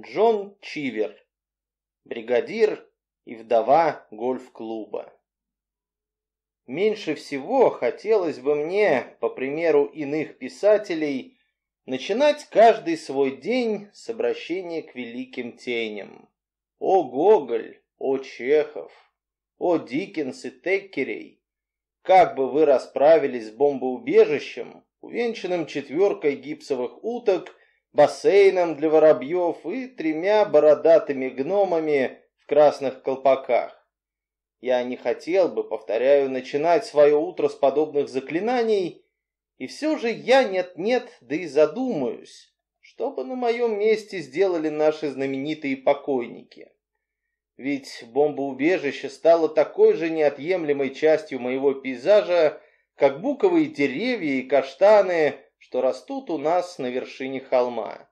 Джон Чивер, бригадир и вдова гольф-клуба. Меньше всего хотелось бы мне, по примеру иных писателей, начинать каждый свой день с обращения к великим теням. О Гоголь, о Чехов, о Диккенс и Теккерей, как бы вы расправились с бомбоубежищем, увенчанным четверкой гипсовых уток, бассейном для воробьев и тремя бородатыми гномами в красных колпаках. Я не хотел бы, повторяю, начинать свое утро с подобных заклинаний, и все же я нет-нет, да и задумаюсь, что бы на моем месте сделали наши знаменитые покойники. Ведь бомбоубежище стало такой же неотъемлемой частью моего пейзажа, как буковые деревья и каштаны, что растут у нас на вершине холма.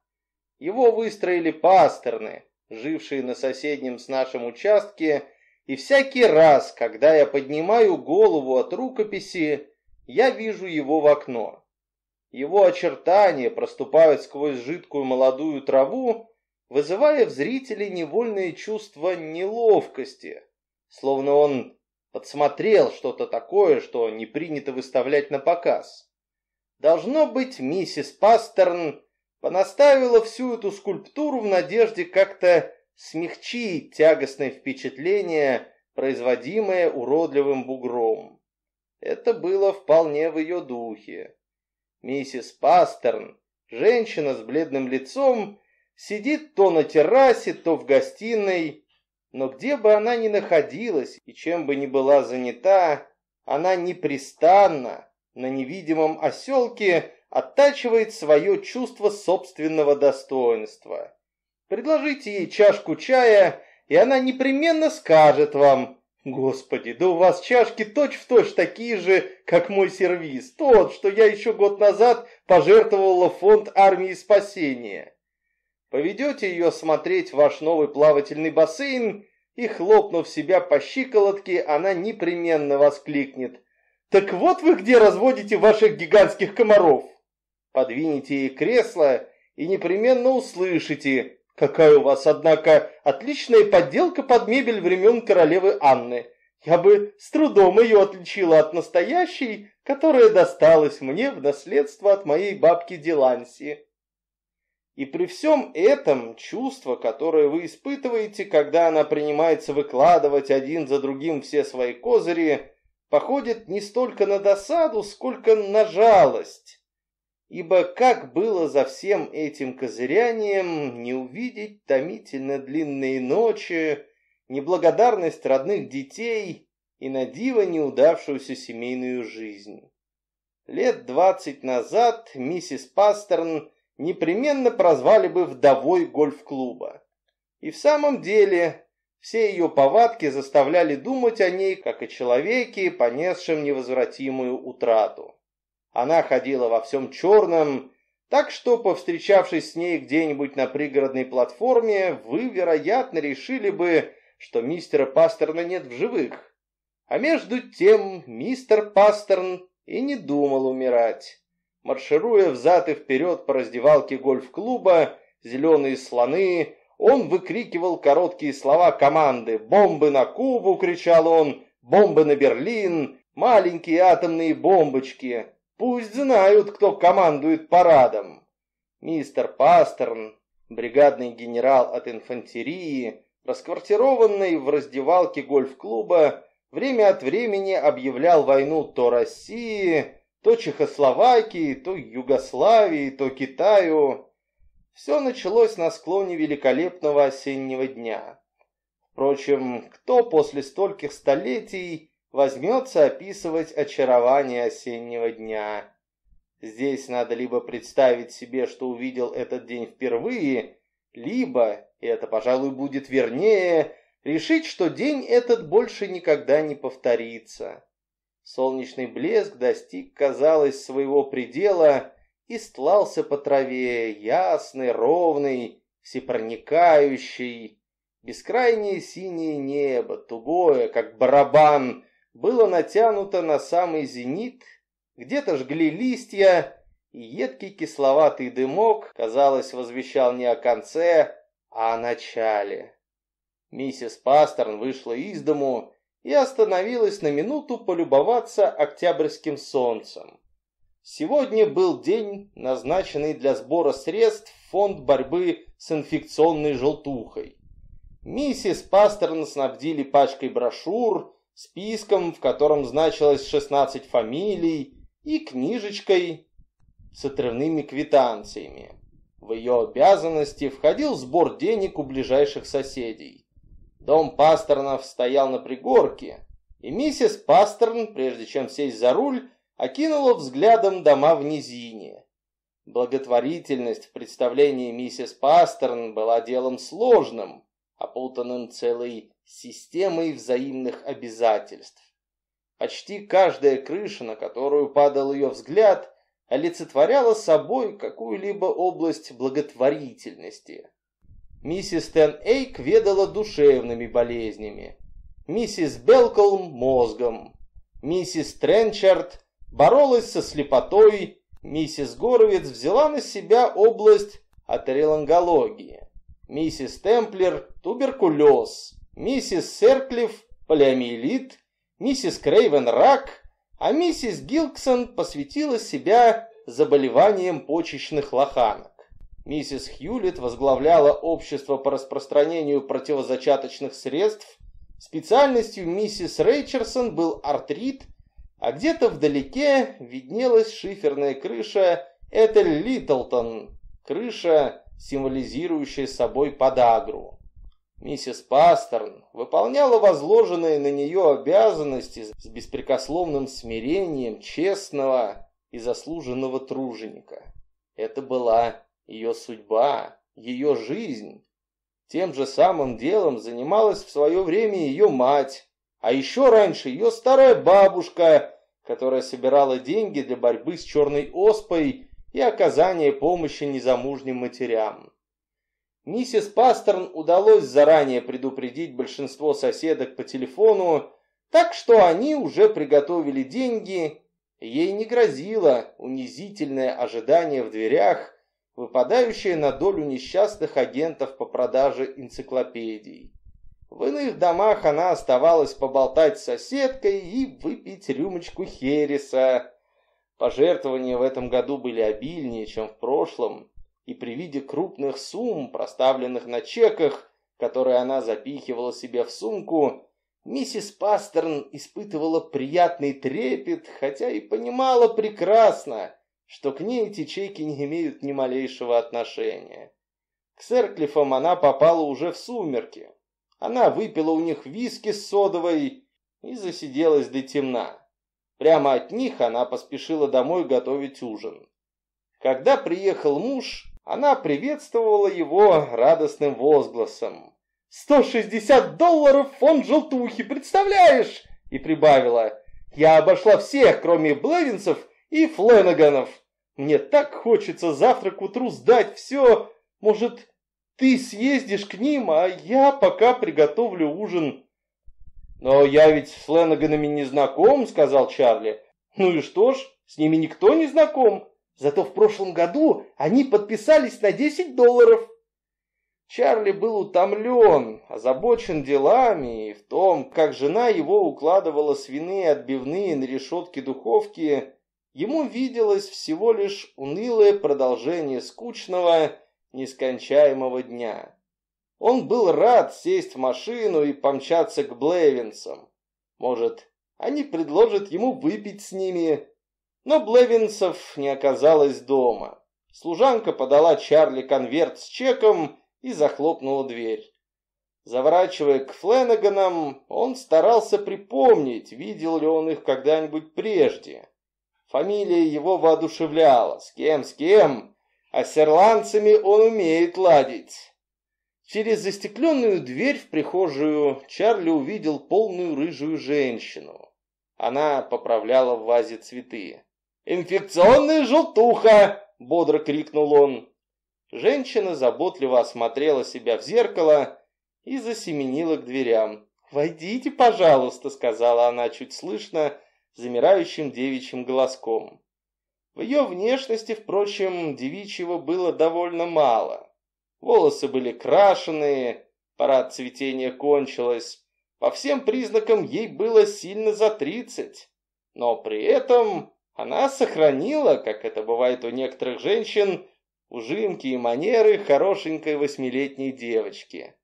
Его выстроили пасторны, жившие на соседнем с нашим участке, и всякий раз, когда я поднимаю голову от рукописи, я вижу его в окно. Его очертания проступают сквозь жидкую молодую траву, вызывая в зрителей невольное чувство неловкости, словно он подсмотрел что-то такое, что не принято выставлять на показ. Должно быть, миссис Пастерн понаставила всю эту скульптуру в надежде как-то смягчить тягостное впечатление, производимое уродливым бугром. Это было вполне в ее духе. Миссис Пастерн, женщина с бледным лицом, сидит то на террасе, то в гостиной, но где бы она ни находилась и чем бы ни была занята, она непрестанно на невидимом оселке оттачивает свое чувство собственного достоинства. Предложите ей чашку чая, и она непременно скажет вам, «Господи, да у вас чашки точь-в-точь точь такие же, как мой сервиз, тот, что я еще год назад пожертвовала фонд армии спасения». Поведете ее смотреть ваш новый плавательный бассейн, и, хлопнув себя по щиколотке, она непременно воскликнет. «Так вот вы где разводите ваших гигантских комаров!» Подвинете ей кресло и непременно услышите, Какая у вас, однако, отличная подделка под мебель времен королевы Анны. Я бы с трудом ее отличила от настоящей, которая досталась мне в наследство от моей бабки Диланси. И при всем этом чувство, которое вы испытываете, когда она принимается выкладывать один за другим все свои козыри, походит не столько на досаду, сколько на жалость. Ибо как было за всем этим козырянием не увидеть томительно длинные ночи, неблагодарность родных детей и на диво неудавшуюся семейную жизнь. Лет двадцать назад миссис Пастерн непременно прозвали бы вдовой гольф-клуба. И в самом деле все ее повадки заставляли думать о ней, как о человеке, понесшем невозвратимую утрату. Она ходила во всем черном, так что, повстречавшись с ней где-нибудь на пригородной платформе, вы, вероятно, решили бы, что мистера Пастерна нет в живых. А между тем мистер Пастерн и не думал умирать. Маршируя взад и вперед по раздевалке гольф-клуба, зеленые слоны, он выкрикивал короткие слова команды «Бомбы на Кубу!» — кричал он, «Бомбы на Берлин!» «Маленькие атомные бомбочки!» Пусть знают, кто командует парадом. Мистер Пастерн, бригадный генерал от инфантерии, расквартированный в раздевалке гольф-клуба, время от времени объявлял войну то России, то Чехословакии, то Югославии, то Китаю. Все началось на склоне великолепного осеннего дня. Впрочем, кто после стольких столетий возьмется описывать очарование осеннего дня. Здесь надо либо представить себе, что увидел этот день впервые, либо, и это, пожалуй, будет вернее, решить, что день этот больше никогда не повторится. Солнечный блеск достиг, казалось, своего предела и стлался по траве, ясный, ровный, всепроникающий. Бескрайнее синее небо, тугое, как барабан, было натянуто на самый зенит, где-то жгли листья, и едкий кисловатый дымок, казалось, возвещал не о конце, о начале. Миссис Пастерн вышла из дому и остановилась на минуту полюбоваться октябрьским солнцем. Сегодня был день, назначенный для сбора средств в фонд борьбы с инфекционной желтухой. Миссис Пастерн снабдили пачкой брошюр, списком, в котором значилось 16 фамилий, и книжечкой с отрывными квитанциями. В ее обязанности входил сбор денег у ближайших соседей. Дом Пастернов стоял на пригорке, и миссис Пастерн, прежде чем сесть за руль, окинула взглядом дома в низине. Благотворительность в представлении миссис Пастерн была делом сложным, опутанным целой системой взаимных обязательств. Почти каждая крыша, на которую падал ее взгляд, олицетворяла собой какую-либо область благотворительности. Миссис Тен Эйк ведала душевными болезнями, миссис Белколм – мозгом, миссис Тренчард боролась со слепотой, миссис Горовец взяла на себя область атерелонгологии, миссис Темплер – туберкулез, миссис Серклифф – полиомиелит, миссис Крейвен – рак, а миссис Гилксон посвятила себя заболеваниям почечных лоханок. Миссис Хьюлит возглавляла общество по распространению противозачаточных средств, специальностью миссис Рейчерсон был артрит, а где-то вдалеке виднелась шиферная крыша Этель Литлтон, крыша, символизирующая собой подагру. Миссис Пастерн выполняла возложенные на нее обязанности с беспрекословным смирением честного и заслуженного труженика. Это была ее судьба, ее жизнь. Тем же самым делом занималась в свое время ее мать, а еще раньше ее старая бабушка, которая собирала деньги для борьбы с черной оспой и оказания помощи незамужним матерям. Миссис Пастерн удалось заранее предупредить большинство соседок по телефону, так что они уже приготовили деньги, ей не грозило унизительное ожидание в дверях, выпадающее на долю несчастных агентов по продаже энциклопедий. В иных домах она оставалась поболтать с соседкой и выпить рюмочку хереса. Пожертвования в этом году были обильнее, чем в прошлом, и при виде крупных сумм, проставленных на чеках, которые она запихивала себе в сумку, миссис Пастерн испытывала приятный трепет, хотя и понимала прекрасно, что к ней эти чеки не имеют ни малейшего отношения. К Серклифам она попала уже в сумерки. Она выпила у них виски с содовой и засиделась до темна. Прямо от них она поспешила домой готовить ужин. Когда приехал муж, она приветствовала его радостным возгласом. «Сто шестьдесят долларов фонд желтухи, представляешь?» И прибавила. «Я обошла всех, кроме Блевинцев и Фленаганов. Мне так хочется завтра к утру сдать все. Может, ты съездишь к ним, а я пока приготовлю ужин». «Но я ведь с Фленаганами не знаком», — сказал Чарли. «Ну и что ж, с ними никто не знаком. Зато в прошлом году они подписались на 10 долларов. Чарли был утомлен, озабочен делами и в том, как жена его укладывала свиные отбивные на решетке духовки, ему виделось всего лишь унылое продолжение скучного, нескончаемого дня. Он был рад сесть в машину и помчаться к Блевинсам. Может, они предложат ему выпить с ними, но Блевинсов не оказалось дома. Служанка подала Чарли конверт с чеком и захлопнула дверь. Заворачивая к Фленаганам, он старался припомнить, видел ли он их когда-нибудь прежде. Фамилия его воодушевляла. С кем, с кем, а с ирландцами он умеет ладить. Через застекленную дверь в прихожую Чарли увидел полную рыжую женщину. Она поправляла в вазе цветы. «Инфекционная желтуха!» — бодро крикнул он. Женщина заботливо осмотрела себя в зеркало и засеменила к дверям. «Войдите, пожалуйста», — сказала она чуть слышно, замирающим девичьим голоском. В ее внешности, впрочем, девичьего было довольно мало. Волосы были крашеные, пора цветения кончилась. По всем признакам ей было сильно за тридцать. Но при этом она сохранила, как это бывает у некоторых женщин, ужимки и манеры хорошенькой восьмилетней девочки.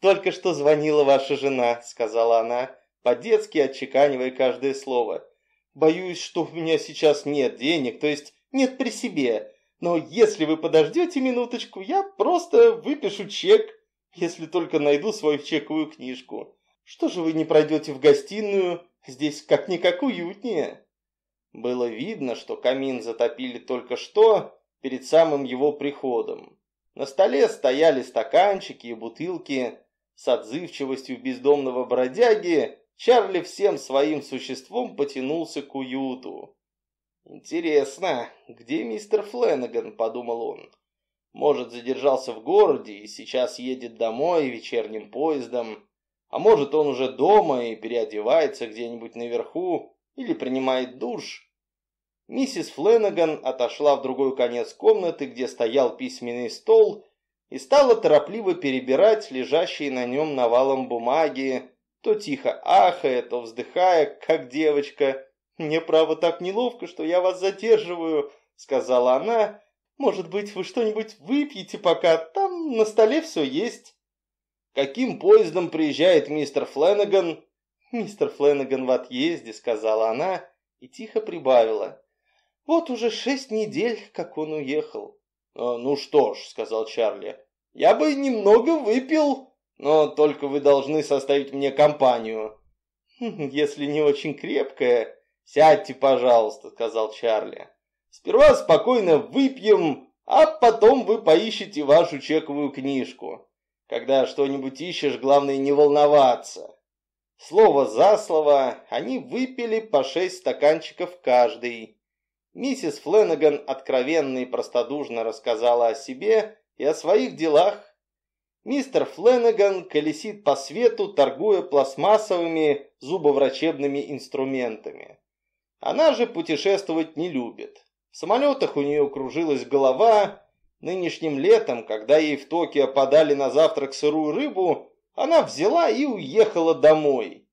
«Только что звонила ваша жена», — сказала она, по-детски отчеканивая каждое слово. «Боюсь, что у меня сейчас нет денег, то есть нет при себе. Но если вы подождете минуточку, я просто выпишу чек, если только найду свою чековую книжку. Что же вы не пройдете в гостиную? Здесь как-никак уютнее». Было видно, что камин затопили только что, перед самым его приходом. На столе стояли стаканчики и бутылки, с отзывчивостью бездомного бродяги Чарли всем своим существом потянулся к уюту. «Интересно, где мистер Фленнеган?» – подумал он. «Может, задержался в городе и сейчас едет домой вечерним поездом, а может, он уже дома и переодевается где-нибудь наверху или принимает душ?» Миссис Фленнеган отошла в другой конец комнаты, где стоял письменный стол, и стала торопливо перебирать лежащие на нем навалом бумаги, то тихо ахая, то вздыхая, как девочка. «Мне, право, так неловко, что я вас задерживаю», — сказала она. «Может быть, вы что-нибудь выпьете пока? Там на столе все есть». «Каким поездом приезжает мистер Фленнеган?» «Мистер Фленнеган в отъезде», — сказала она и тихо прибавила. «Вот уже шесть недель, как он уехал». «А, «Ну что ж», — сказал Чарли, — «я бы немного выпил, но только вы должны составить мне компанию». «Хм, «Если не очень крепкая...» «Сядьте, пожалуйста», — сказал Чарли. «Сперва спокойно выпьем, а потом вы поищете вашу чековую книжку. Когда что-нибудь ищешь, главное не волноваться». Слово за слово они выпили по шесть стаканчиков каждый. Миссис Фленнеган откровенно и простодушно рассказала о себе и о своих делах. Мистер Фленнеган колесит по свету, торгуя пластмассовыми зубоврачебными инструментами. Она же путешествовать не любит. В самолетах у нее кружилась голова. Нынешним летом, когда ей в Токио подали на завтрак сырую рыбу, она взяла и уехала домой.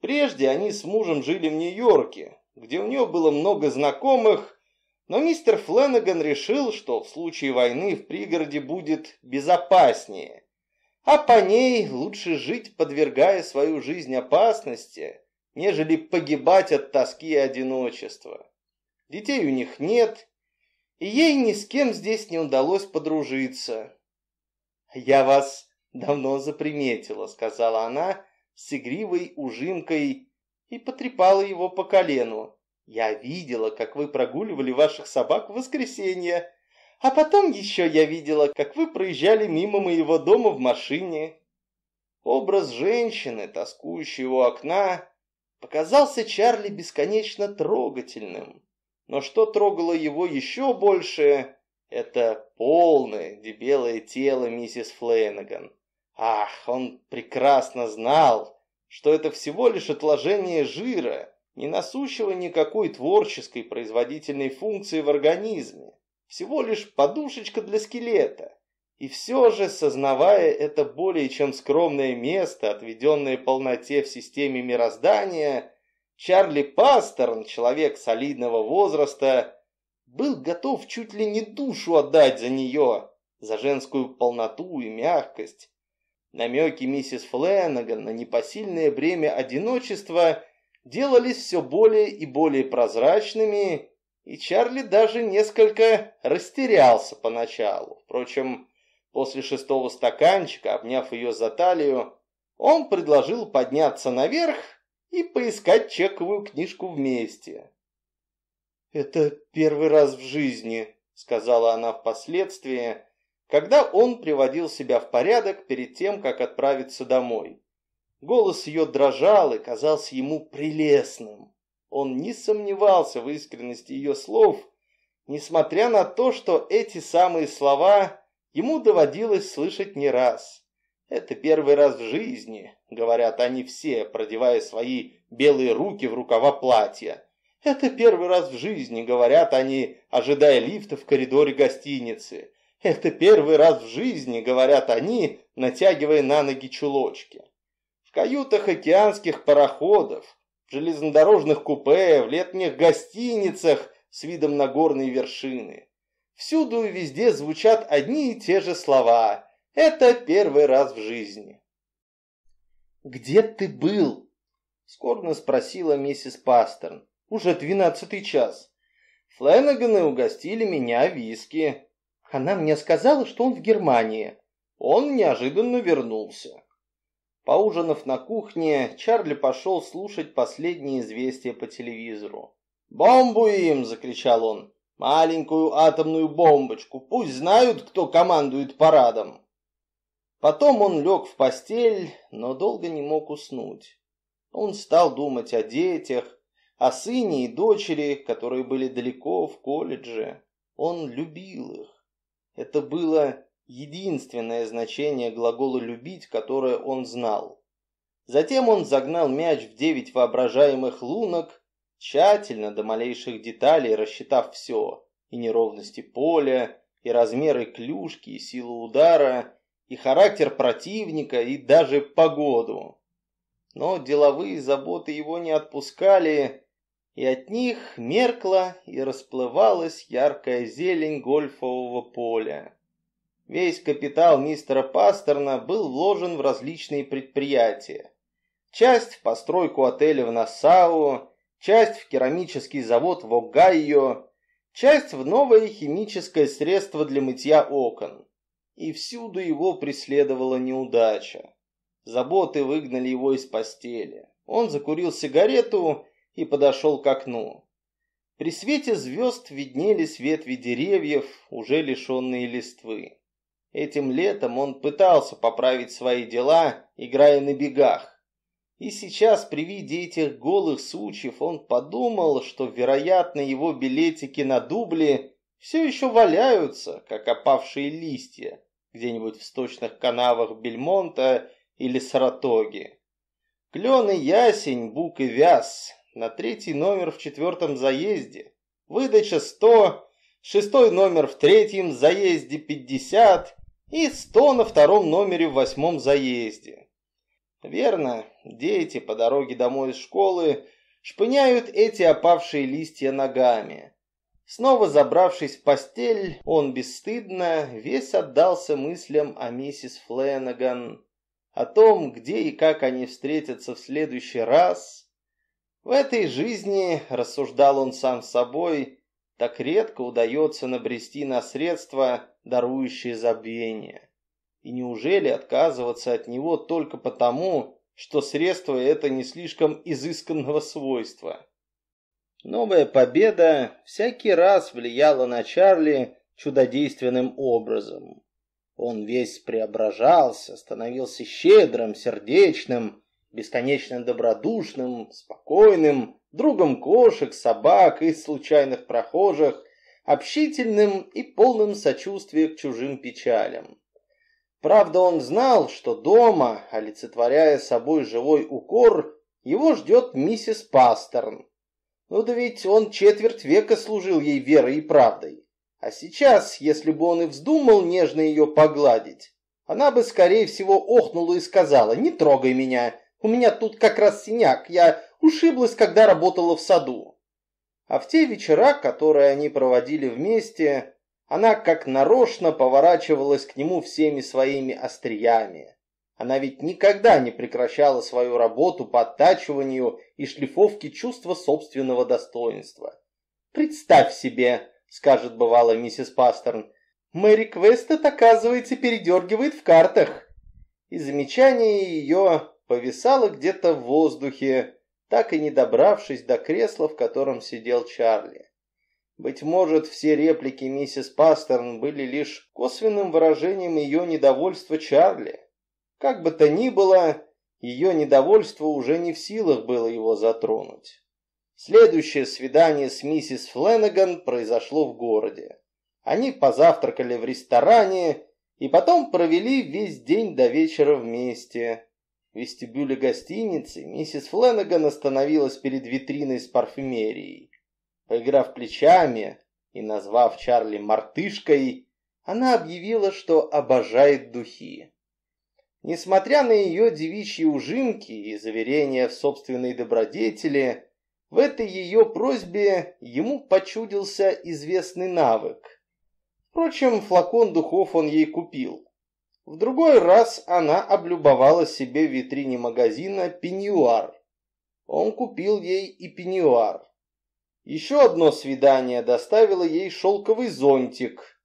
Прежде они с мужем жили в Нью-Йорке, где у нее было много знакомых, но мистер Фленнеган решил, что в случае войны в пригороде будет безопаснее, а по ней лучше жить, подвергая свою жизнь опасности, нежели погибать от тоски и одиночества. Детей у них нет, и ей ни с кем здесь не удалось подружиться. «Я вас давно заприметила», — сказала она с игривой ужимкой и потрепала его по колену. «Я видела, как вы прогуливали ваших собак в воскресенье, а потом еще я видела, как вы проезжали мимо моего дома в машине». Образ женщины, тоскующей у окна, показался Чарли бесконечно трогательным. Но что трогало его еще больше, это полное дебелое тело миссис Флейнаган. Ах, он прекрасно знал, что это всего лишь отложение жира, не несущего никакой творческой производительной функции в организме, всего лишь подушечка для скелета. И все же, сознавая это более чем скромное место, отведенное полноте в системе мироздания, Чарли Пастерн, человек солидного возраста, был готов чуть ли не душу отдать за нее, за женскую полноту и мягкость, Намеки миссис Фленнеган на непосильное бремя одиночества делались все более и более прозрачными, и Чарли даже несколько растерялся поначалу. Впрочем, после шестого стаканчика, обняв ее за талию, он предложил подняться наверх и поискать чековую книжку вместе. «Это первый раз в жизни», — сказала она впоследствии, когда он приводил себя в порядок перед тем, как отправиться домой. Голос ее дрожал и казался ему прелестным. Он не сомневался в искренности ее слов, несмотря на то, что эти самые слова ему доводилось слышать не раз. Это первый раз в жизни, говорят они все, продевая свои белые руки в рукава платья. Это первый раз в жизни, говорят они, ожидая лифта в коридоре гостиницы. Это первый раз в жизни, говорят они, натягивая на ноги чулочки. В каютах океанских пароходов, железнодорожных купе, в летних гостиницах с видом на горные вершины. Всюду и везде звучат одни и те же слова. Это первый раз в жизни. «Где ты был?» — скорбно спросила миссис Пастерн. «Уже двенадцатый час». Фленаганы угостили меня виски. Она мне сказала, что он в Германии. Он неожиданно вернулся. Поужинав на кухне, Чарли пошел слушать последние известия по телевизору. «Бомбу им!» – закричал он. «Маленькую атомную бомбочку! Пусть знают, кто командует парадом!» Потом он лег в постель, но долго не мог уснуть. Он стал думать о детях, о сыне и дочери, которые были далеко в колледже. Он любил их. Это было единственное значение глагола «любить», которое он знал. Затем он загнал мяч в девять воображаемых лунок, тщательно до малейших деталей рассчитав все, и неровности поля, и размеры клюшки, и силу удара, и характер противника, и даже погоду. Но деловые заботы его не отпускали, и от них меркла и расплывалась яркая зелень гольфового поля. Весь капитал мистера Пастерна был вложен в различные предприятия. Часть в постройку отеля в Нассау, часть в керамический завод в Огайо, часть в новое химическое средство для мытья окон. И всюду его преследовала неудача. Заботы выгнали его из постели. Он закурил сигарету и подошел к окну. При свете звезд виднелись ветви деревьев, уже лишенные листвы. Этим летом он пытался поправить свои дела, играя на бегах. И сейчас при виде этих голых сучьев он подумал, что, вероятно, его билетики на дубле все еще валяются, как опавшие листья, где-нибудь в сточных канавах Бельмонта или Саратоги. Клен и ясень, бук и вяз на третий номер в четвертом заезде. Выдача 100, шестой номер в третьем заезде 50 и 100 на втором номере в восьмом заезде. Верно, дети по дороге домой из школы шпыняют эти опавшие листья ногами. Снова забравшись в постель, он бесстыдно весь отдался мыслям о миссис Фленаган, о том, где и как они встретятся в следующий раз – в этой жизни, рассуждал он сам с собой, так редко удается набрести на средства, дарующие забвение. И неужели отказываться от него только потому, что средство это не слишком изысканного свойства? Новая победа всякий раз влияла на Чарли чудодейственным образом. Он весь преображался, становился щедрым, сердечным, бесконечно добродушным, спокойным, другом кошек, собак и случайных прохожих, общительным и полным сочувствия к чужим печалям. Правда, он знал, что дома, олицетворяя собой живой укор, его ждет миссис Пастерн. Ну да ведь он четверть века служил ей верой и правдой. А сейчас, если бы он и вздумал нежно ее погладить, она бы, скорее всего, охнула и сказала «Не трогай меня, у меня тут как раз синяк, я ушиблась, когда работала в саду. А в те вечера, которые они проводили вместе, она как нарочно поворачивалась к нему всеми своими остриями. Она ведь никогда не прекращала свою работу по оттачиванию и шлифовке чувства собственного достоинства. «Представь себе», — скажет бывало миссис Пастерн, «Мэри Квестед, оказывается, передергивает в картах». И замечание ее повисала где-то в воздухе, так и не добравшись до кресла, в котором сидел Чарли. Быть может, все реплики миссис Пастерн были лишь косвенным выражением ее недовольства Чарли. Как бы то ни было, ее недовольство уже не в силах было его затронуть. Следующее свидание с миссис Фленнеган произошло в городе. Они позавтракали в ресторане и потом провели весь день до вечера вместе. В вестибюле гостиницы миссис Фленнеган остановилась перед витриной с парфюмерией. Поиграв плечами и назвав Чарли мартышкой, она объявила, что обожает духи. Несмотря на ее девичьи ужимки и заверения в собственной добродетели, в этой ее просьбе ему почудился известный навык. Впрочем, флакон духов он ей купил. В другой раз она облюбовала себе в витрине магазина пеньюар. Он купил ей и пеньюар. Еще одно свидание доставило ей шелковый зонтик.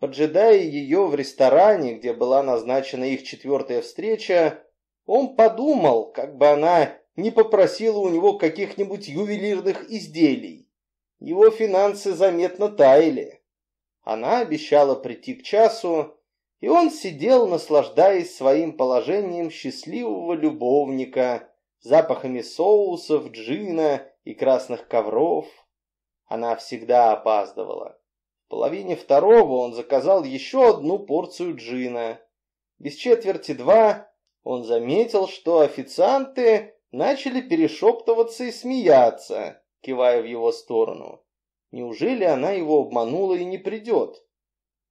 Поджидая ее в ресторане, где была назначена их четвертая встреча, он подумал, как бы она не попросила у него каких-нибудь ювелирных изделий. Его финансы заметно таяли. Она обещала прийти к часу, и он сидел, наслаждаясь своим положением счастливого любовника, запахами соусов, джина и красных ковров. Она всегда опаздывала. В половине второго он заказал еще одну порцию джина. Без четверти два он заметил, что официанты начали перешептываться и смеяться, кивая в его сторону. Неужели она его обманула и не придет?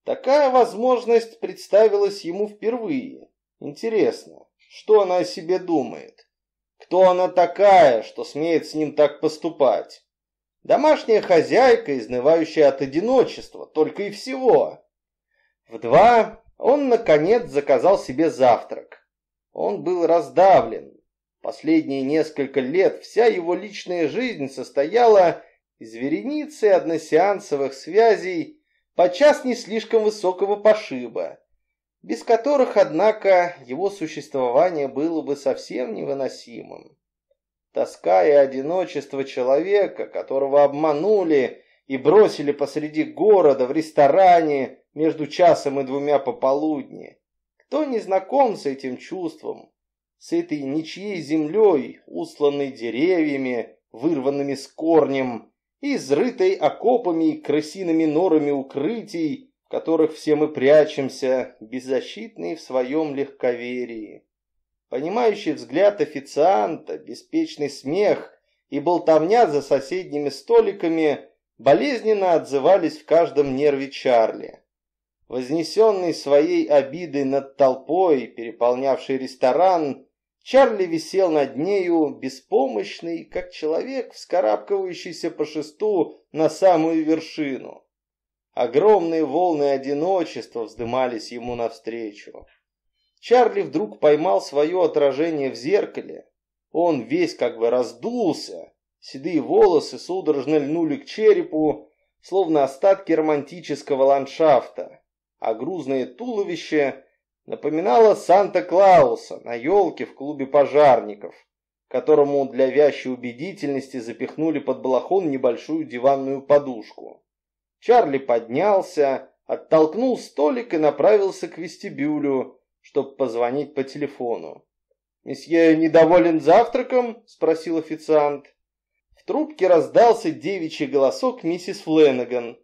Такая возможность представилась ему впервые. Интересно, что она о себе думает? Кто она такая, что смеет с ним так поступать? Домашняя хозяйка, изнывающая от одиночества, только и всего. В два он, наконец, заказал себе завтрак. Он был раздавлен. Последние несколько лет вся его личная жизнь состояла из вереницы односеансовых связей подчас не слишком высокого пошиба, без которых, однако, его существование было бы совсем невыносимым. Тоска и одиночество человека, которого обманули и бросили посреди города в ресторане между часом и двумя пополудни. Кто не знаком с этим чувством, с этой ничьей землей, усланной деревьями, вырванными с корнем, изрытой окопами и крысиными норами укрытий, в которых все мы прячемся, беззащитные в своем легковерии. Понимающий взгляд официанта, беспечный смех и болтовня за соседними столиками болезненно отзывались в каждом нерве Чарли. Вознесенный своей обидой над толпой, переполнявший ресторан, Чарли висел над нею, беспомощный, как человек, вскарабкивающийся по шесту на самую вершину. Огромные волны одиночества вздымались ему навстречу. Чарли вдруг поймал свое отражение в зеркале. Он весь как бы раздулся, седые волосы судорожно льнули к черепу, словно остатки романтического ландшафта, а грузное туловище напоминала Санта-Клауса на елке в клубе пожарников, которому для вящей убедительности запихнули под балахон небольшую диванную подушку. Чарли поднялся, оттолкнул столик и направился к вестибюлю, чтобы позвонить по телефону. «Месье недоволен завтраком?» – спросил официант. В трубке раздался девичий голосок миссис Фленнеган.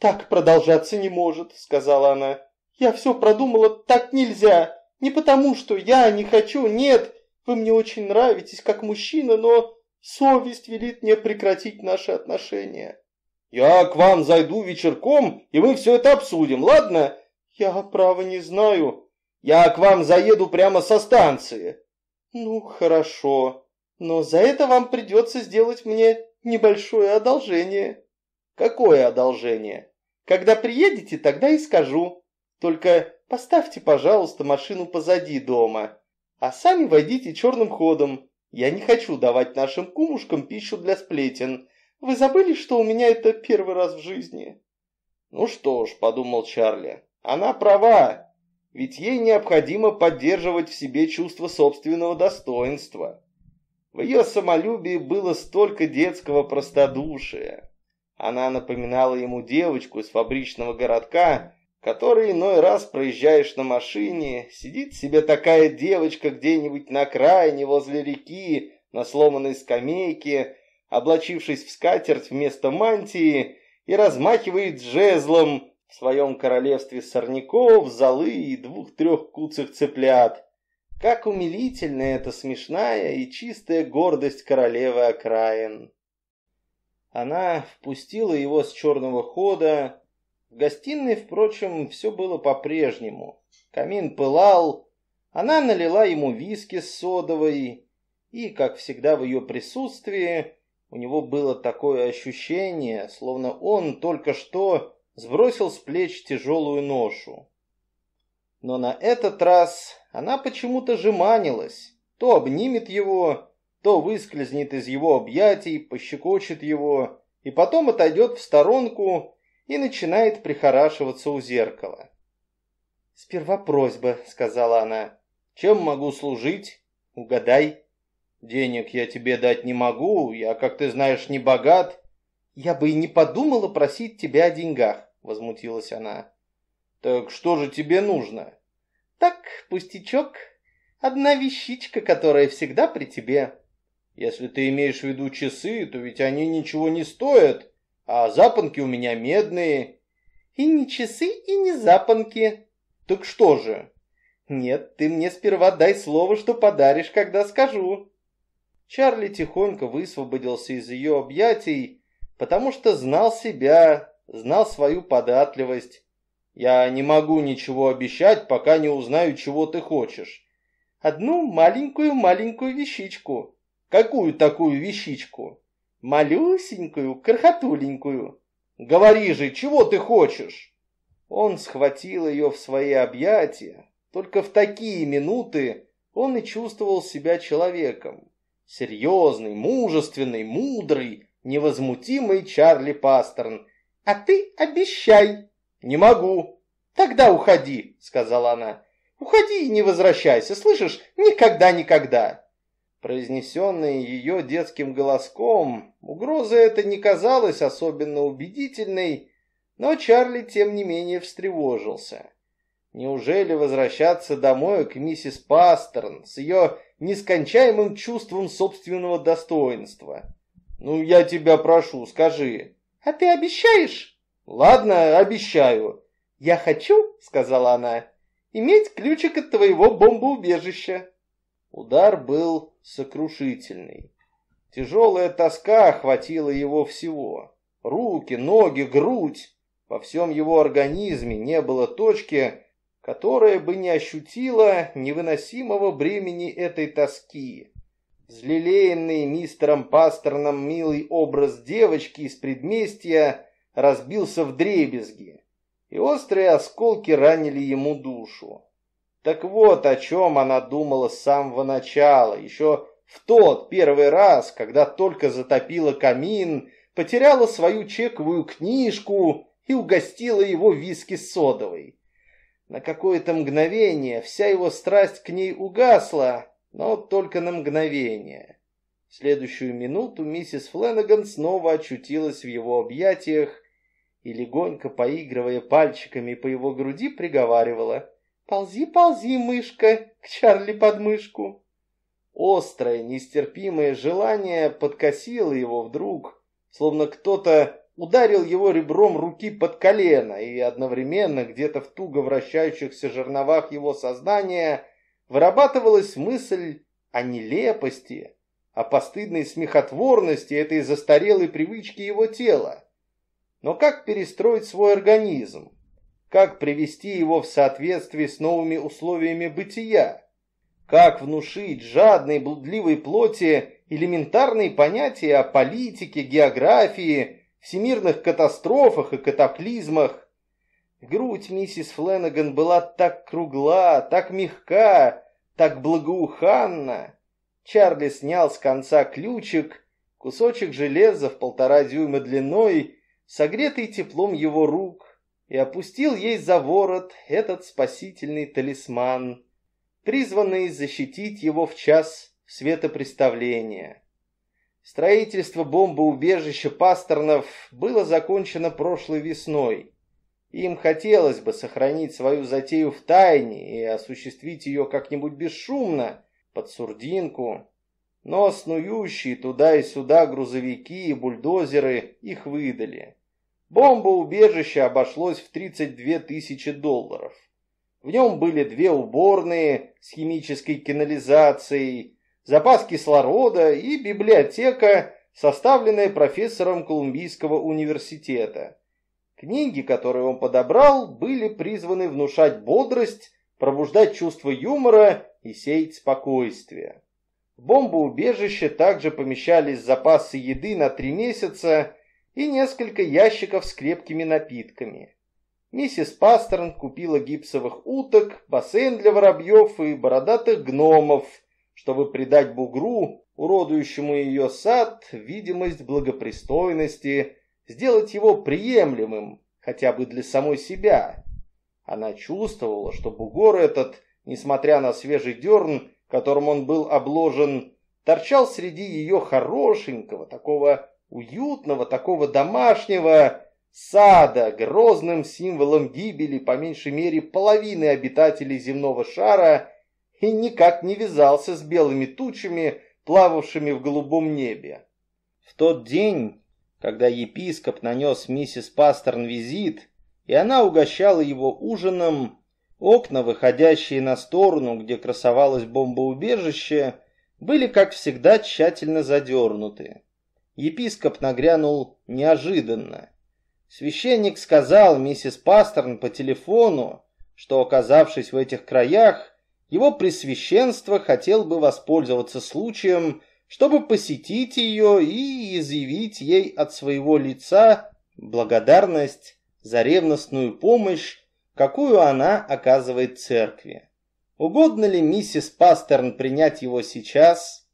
«Так продолжаться не может», – сказала она. Я все продумала, так нельзя. Не потому, что я не хочу, нет. Вы мне очень нравитесь как мужчина, но совесть велит мне прекратить наши отношения. Я к вам зайду вечерком, и мы все это обсудим, ладно? Я, право, не знаю. Я к вам заеду прямо со станции. Ну, хорошо. Но за это вам придется сделать мне небольшое одолжение. Какое одолжение? Когда приедете, тогда и скажу. Только поставьте, пожалуйста, машину позади дома, а сами войдите черным ходом. Я не хочу давать нашим кумушкам пищу для сплетен. Вы забыли, что у меня это первый раз в жизни?» «Ну что ж», — подумал Чарли, — «она права, ведь ей необходимо поддерживать в себе чувство собственного достоинства. В ее самолюбии было столько детского простодушия. Она напоминала ему девочку из фабричного городка, который иной раз проезжаешь на машине, сидит себе такая девочка где-нибудь на окраине возле реки, на сломанной скамейке, облачившись в скатерть вместо мантии, и размахивает жезлом в своем королевстве сорняков, золы и двух-трех куцых цыплят. Как умилительна эта смешная и чистая гордость королевы окраин. Она впустила его с черного хода, В гостиной, впрочем, все было по-прежнему. Камин пылал, она налила ему виски с содовой, и, как всегда в ее присутствии, у него было такое ощущение, словно он только что сбросил с плеч тяжелую ношу. Но на этот раз она почему-то жеманилась, то обнимет его, то выскользнет из его объятий, пощекочет его, и потом отойдет в сторонку и начинает прихорашиваться у зеркала. «Сперва просьба», — сказала она. «Чем могу служить? Угадай». «Денег я тебе дать не могу, я, как ты знаешь, не богат». «Я бы и не подумала просить тебя о деньгах», — возмутилась она. «Так что же тебе нужно?» «Так, пустячок, одна вещичка, которая всегда при тебе». «Если ты имеешь в виду часы, то ведь они ничего не стоят, а запонки у меня медные». «И не часы, и не запонки». «Так что же?» «Нет, ты мне сперва дай слово, что подаришь, когда скажу». Чарли тихонько высвободился из ее объятий, потому что знал себя, знал свою податливость. «Я не могу ничего обещать, пока не узнаю, чего ты хочешь». «Одну маленькую-маленькую вещичку». «Какую такую вещичку?» «Малюсенькую, крохотуленькую». «Говори же, чего ты хочешь?» Он схватил ее в свои объятия. Только в такие минуты он и чувствовал себя человеком. Серьезный, мужественный, мудрый, невозмутимый Чарли Пастерн. «А ты обещай!» «Не могу!» «Тогда уходи!» — сказала она. «Уходи и не возвращайся, слышишь? Никогда-никогда!» Произнесенная ее детским голоском, угроза эта не казалась особенно убедительной, но Чарли, тем не менее, встревожился. Неужели возвращаться домой к миссис Пастерн с ее нескончаемым чувством собственного достоинства? Ну, я тебя прошу, скажи. А ты обещаешь? Ладно, обещаю. Я хочу, сказала она, иметь ключик от твоего бомбоубежища. Удар был сокрушительный. Тяжелая тоска охватила его всего. Руки, ноги, грудь. Во всем его организме не было точки, которая бы не ощутила невыносимого бремени этой тоски. Взлелеянный мистером Пастерном милый образ девочки из предместья разбился в дребезги, и острые осколки ранили ему душу. Так вот, о чем она думала с самого начала, еще в тот первый раз, когда только затопила камин, потеряла свою чековую книжку и угостила его виски содовой. На какое-то мгновение вся его страсть к ней угасла, но только на мгновение. В следующую минуту миссис Фленнеган снова очутилась в его объятиях и, легонько поигрывая пальчиками по его груди, приговаривала «Ползи, ползи, мышка, к Чарли под мышку». Острое, нестерпимое желание подкосило его вдруг, словно кто-то ударил его ребром руки под колено, и одновременно где-то в туго вращающихся жерновах его сознания вырабатывалась мысль о нелепости, о постыдной смехотворности этой застарелой привычки его тела. Но как перестроить свой организм? Как привести его в соответствие с новыми условиями бытия? Как внушить жадной, блудливой плоти элементарные понятия о политике, географии, всемирных катастрофах и катаклизмах. Грудь миссис Фленнеган была так кругла, так мягка, так благоуханна. Чарли снял с конца ключик, кусочек железа в полтора дюйма длиной, согретый теплом его рук, и опустил ей за ворот этот спасительный талисман, призванный защитить его в час светопреставления. Строительство бомбоубежища Пастернов было закончено прошлой весной. Им хотелось бы сохранить свою затею в тайне и осуществить ее как-нибудь бесшумно, под сурдинку. Но снующие туда и сюда грузовики и бульдозеры их выдали. Бомбоубежище обошлось в 32 тысячи долларов. В нем были две уборные с химической канализацией, запас кислорода и библиотека, составленная профессором Колумбийского университета. Книги, которые он подобрал, были призваны внушать бодрость, пробуждать чувство юмора и сеять спокойствие. В бомбоубежище также помещались запасы еды на три месяца и несколько ящиков с крепкими напитками. Миссис Пастерн купила гипсовых уток, бассейн для воробьев и бородатых гномов, чтобы придать бугру, уродующему ее сад, видимость благопристойности, сделать его приемлемым, хотя бы для самой себя. Она чувствовала, что бугор этот, несмотря на свежий дерн, которым он был обложен, торчал среди ее хорошенького, такого уютного, такого домашнего сада, грозным символом гибели по меньшей мере половины обитателей земного шара и никак не вязался с белыми тучами, плававшими в голубом небе. В тот день, когда епископ нанес миссис Пастерн визит, и она угощала его ужином, окна, выходящие на сторону, где красовалось бомбоубежище, были, как всегда, тщательно задернуты. Епископ нагрянул неожиданно. Священник сказал миссис Пастерн по телефону, что, оказавшись в этих краях, его пресвященство хотел бы воспользоваться случаем, чтобы посетить ее и изъявить ей от своего лица благодарность за ревностную помощь, какую она оказывает церкви. Угодно ли миссис Пастерн принять его сейчас?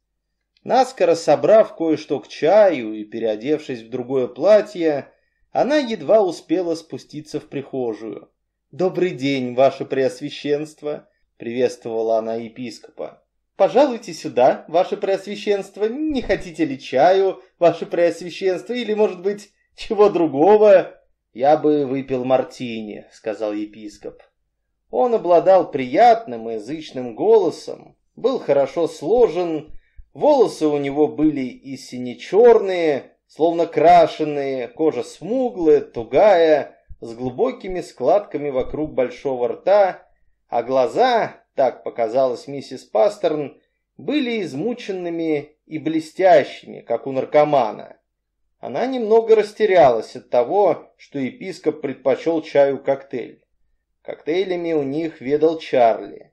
Наскоро собрав кое-что к чаю и переодевшись в другое платье, она едва успела спуститься в прихожую. «Добрый день, ваше преосвященство!» — приветствовала она епископа. «Пожалуйте сюда, ваше преосвященство. Не хотите ли чаю, ваше преосвященство, или, может быть, чего другого?» «Я бы выпил мартини», — сказал епископ. Он обладал приятным и язычным голосом, был хорошо сложен, волосы у него были и сине-черные, словно крашеные, кожа смуглая, тугая, с глубокими складками вокруг большого рта, а глаза, так показалось миссис Пастерн, были измученными и блестящими, как у наркомана. Она немного растерялась от того, что епископ предпочел чаю коктейль. Коктейлями у них ведал Чарли.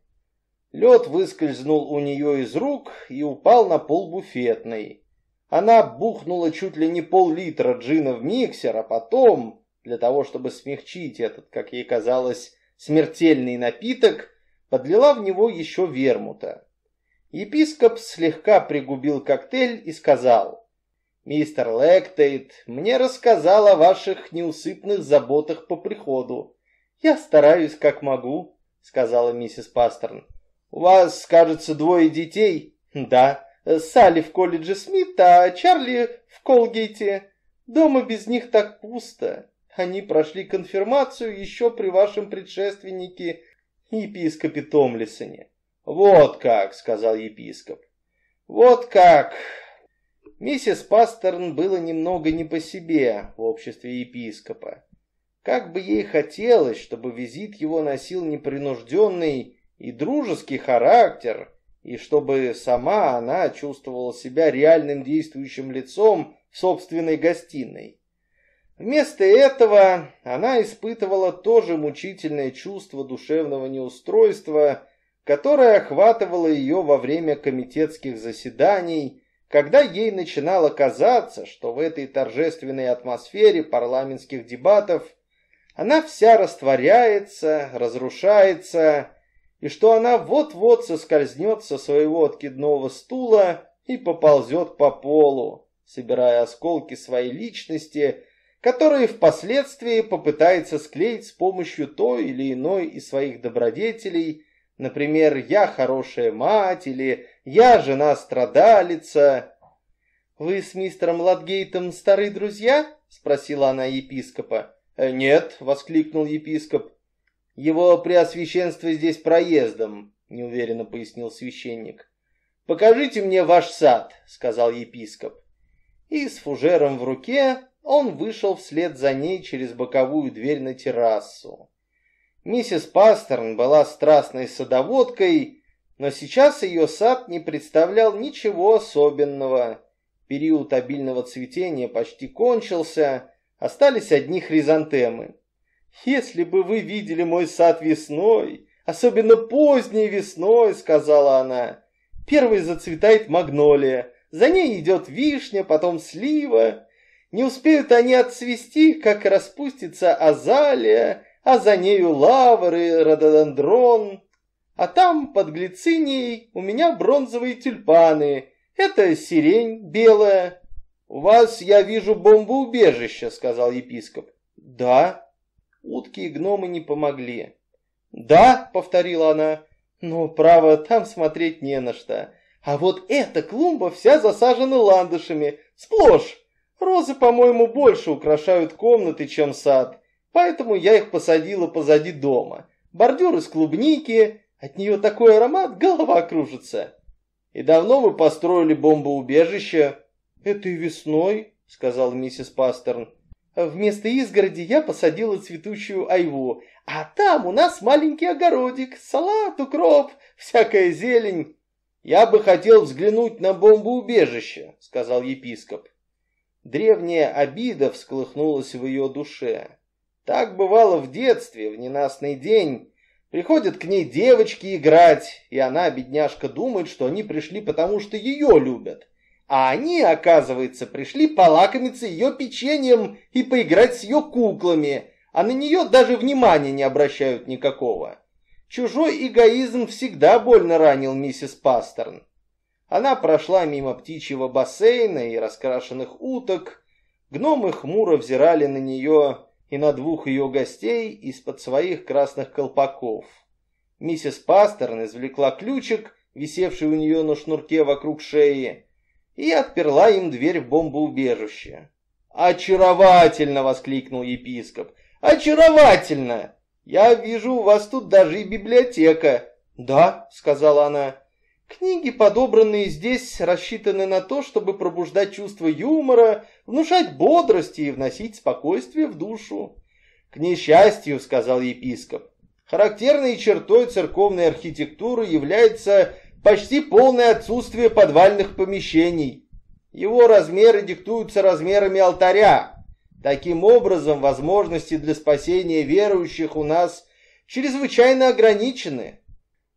Лед выскользнул у нее из рук и упал на пол буфетной. Она бухнула чуть ли не пол-литра джина в миксер, а потом, для того, чтобы смягчить этот, как ей казалось, смертельный напиток, подлила в него еще вермута. Епископ слегка пригубил коктейль и сказал, Мистер Лектейт мне рассказал о ваших неусыпных заботах по приходу. Я стараюсь как могу, сказала миссис Пастерн. У вас, кажется, двое детей? Да. Салли в колледже Смит, а Чарли в Колгейте. Дома без них так пусто. Они прошли конфирмацию еще при вашем предшественнике, епископе Томлисоне. Вот как, сказал епископ. Вот как. Миссис Пастерн было немного не по себе в обществе епископа. Как бы ей хотелось, чтобы визит его носил непринужденный и дружеский характер, и чтобы сама она чувствовала себя реальным действующим лицом собственной гостиной. Вместо этого она испытывала тоже мучительное чувство душевного неустройства, которое охватывало ее во время комитетских заседаний когда ей начинало казаться, что в этой торжественной атмосфере парламентских дебатов она вся растворяется, разрушается, и что она вот-вот соскользнет со своего откидного стула и поползет по полу, собирая осколки своей личности, которые впоследствии попытается склеить с помощью той или иной из своих добродетелей, например, «я хорошая мать» или я жена страдалица. Вы с мистером Ладгейтом старые друзья? Спросила она епископа. «Э, нет, воскликнул епископ. Его преосвященство здесь проездом, неуверенно пояснил священник. Покажите мне ваш сад, сказал епископ. И с фужером в руке он вышел вслед за ней через боковую дверь на террасу. Миссис Пастерн была страстной садоводкой но сейчас ее сад не представлял ничего особенного. Период обильного цветения почти кончился, Остались одни хризантемы. «Если бы вы видели мой сад весной, особенно поздней весной», — сказала она. «Первой зацветает магнолия, за ней идет вишня, потом слива. Не успеют они отцвести, как распустится азалия, а за нею лавр и рододендрон. А там, под глицинией, у меня бронзовые тюльпаны. Это сирень белая. «У вас, я вижу, бомбоубежище», — сказал епископ. «Да». Утки и гномы не помогли. «Да», — повторила она, — «но, право, там смотреть не на что. А вот эта клумба вся засажена ландышами, сплошь. Розы, по-моему, больше украшают комнаты, чем сад, поэтому я их посадила позади дома. Бордюр из клубники, от нее такой аромат, голова кружится». «И давно вы построили бомбоубежище?» «Этой весной», — сказал миссис Пастерн. «Вместо изгороди я посадила цветущую айву, а там у нас маленький огородик, салат, укроп, всякая зелень». «Я бы хотел взглянуть на бомбоубежище», — сказал епископ. Древняя обида всколыхнулась в ее душе. Так бывало в детстве, в ненастный день. Приходят к ней девочки играть, и она, бедняжка, думает, что они пришли потому, что ее любят. А они, оказывается, пришли полакомиться ее печеньем и поиграть с ее куклами, а на нее даже внимания не обращают никакого. Чужой эгоизм всегда больно ранил миссис Пастерн. Она прошла мимо птичьего бассейна и раскрашенных уток. Гномы хмуро взирали на нее и на двух ее гостей из-под своих красных колпаков. Миссис Пастерн извлекла ключик, висевший у нее на шнурке вокруг шеи, и отперла им дверь в бомбоубежище. «Очаровательно!» — воскликнул епископ. «Очаровательно! Я вижу, у вас тут даже и библиотека». «Да», — сказала она. «Книги, подобранные здесь, рассчитаны на то, чтобы пробуждать чувство юмора, внушать бодрости и вносить спокойствие в душу». «К несчастью», — сказал епископ, — «характерной чертой церковной архитектуры является почти полное отсутствие подвальных помещений. Его размеры диктуются размерами алтаря. Таким образом, возможности для спасения верующих у нас чрезвычайно ограничены.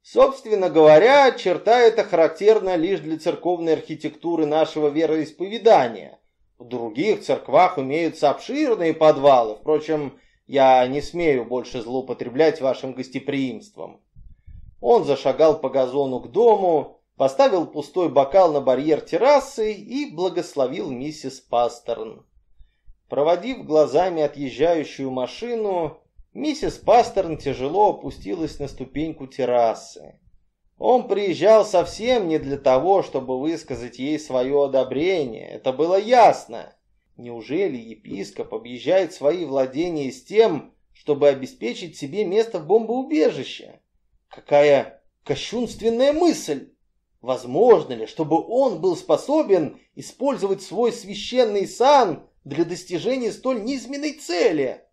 Собственно говоря, черта эта характерна лишь для церковной архитектуры нашего вероисповедания. В других церквах имеются обширные подвалы, впрочем, я не смею больше злоупотреблять вашим гостеприимством. Он зашагал по газону к дому, поставил пустой бокал на барьер террасы и благословил миссис Пастерн. Проводив глазами отъезжающую машину, миссис Пастерн тяжело опустилась на ступеньку террасы. Он приезжал совсем не для того, чтобы высказать ей свое одобрение, это было ясно. Неужели епископ объезжает свои владения с тем, чтобы обеспечить себе место в бомбоубежище? Какая кощунственная мысль! Возможно ли, чтобы он был способен использовать свой священный сан для достижения столь низменной цели?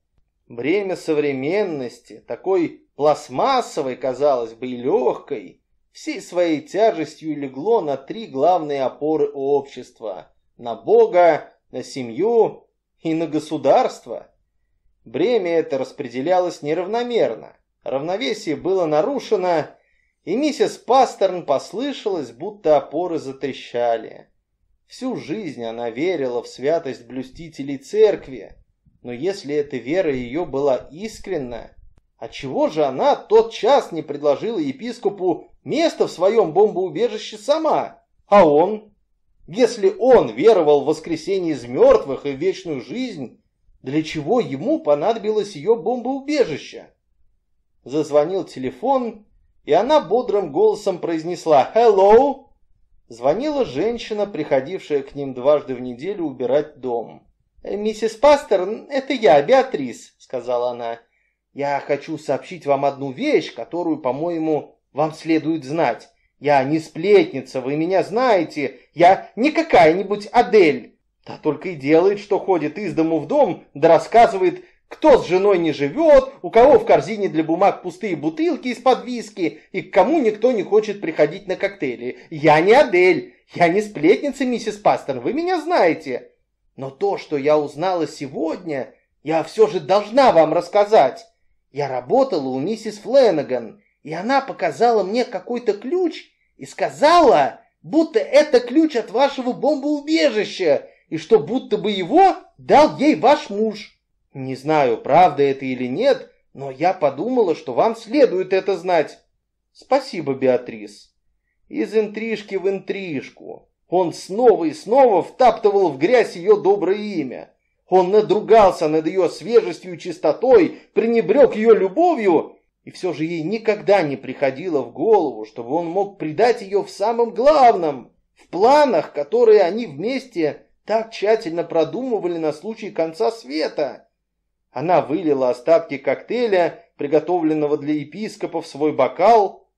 Бремя современности, такой пластмассовой, казалось бы, и легкой, всей своей тяжестью легло на три главные опоры общества – на Бога, на семью и на государство. Бремя это распределялось неравномерно. Равновесие было нарушено, и миссис Пастерн послышалось, будто опоры затрещали. Всю жизнь она верила в святость блюстителей церкви, но если эта вера ее была искренна, отчего же она тот час не предложила епископу место в своем бомбоубежище сама? А он? Если он веровал в воскресение из мертвых и в вечную жизнь, для чего ему понадобилось ее бомбоубежище? Зазвонил телефон, и она бодрым голосом произнесла «Hello!». Звонила женщина, приходившая к ним дважды в неделю убирать дом. «Э, «Миссис Пастер, это я, Беатрис», — сказала она. «Я хочу сообщить вам одну вещь, которую, по-моему, вам следует знать. Я не сплетница, вы меня знаете. Я не какая-нибудь Адель. Та только и делает, что ходит из дому в дом, да рассказывает, кто с женой не живет, у кого в корзине для бумаг пустые бутылки из-под виски, и к кому никто не хочет приходить на коктейли. Я не Адель, я не сплетница, миссис Пастон, вы меня знаете. Но то, что я узнала сегодня, я все же должна вам рассказать. Я работала у миссис Фленаган, и она показала мне какой-то ключ и сказала, будто это ключ от вашего бомбоубежища, и что будто бы его дал ей ваш муж. Не знаю, правда это или нет, но я подумала, что вам следует это знать. Спасибо, Беатрис. Из интрижки в интрижку. Он снова и снова втаптывал в грязь ее доброе имя. Он надругался над ее свежестью и чистотой, пренебрег ее любовью, и все же ей никогда не приходило в голову, чтобы он мог предать ее в самом главном, в планах, которые они вместе так тщательно продумывали на случай конца света. Она вылила остатки коктейля, приготовленного для епископа, в свой бокал.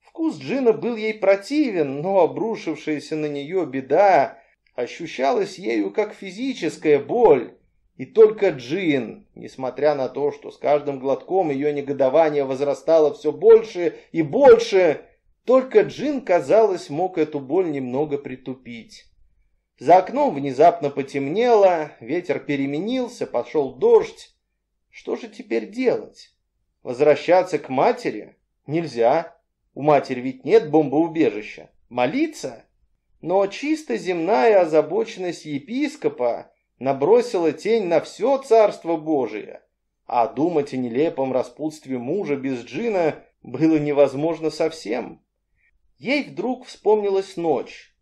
Вкус джина был ей противен, но обрушившаяся на нее беда ощущалась ею как физическая боль. И только Джин, несмотря на то, что с каждым глотком ее негодование возрастало все больше и больше, только Джин, казалось, мог эту боль немного притупить. За окном внезапно потемнело, ветер переменился, пошел дождь. Что же теперь делать? Возвращаться к матери? Нельзя. У матери ведь нет бомбоубежища. Молиться? Но чисто земная озабоченность епископа набросила тень на все царство Божие, а думать о нелепом распутстве мужа без джина было невозможно совсем. Ей вдруг вспомнилась ночь,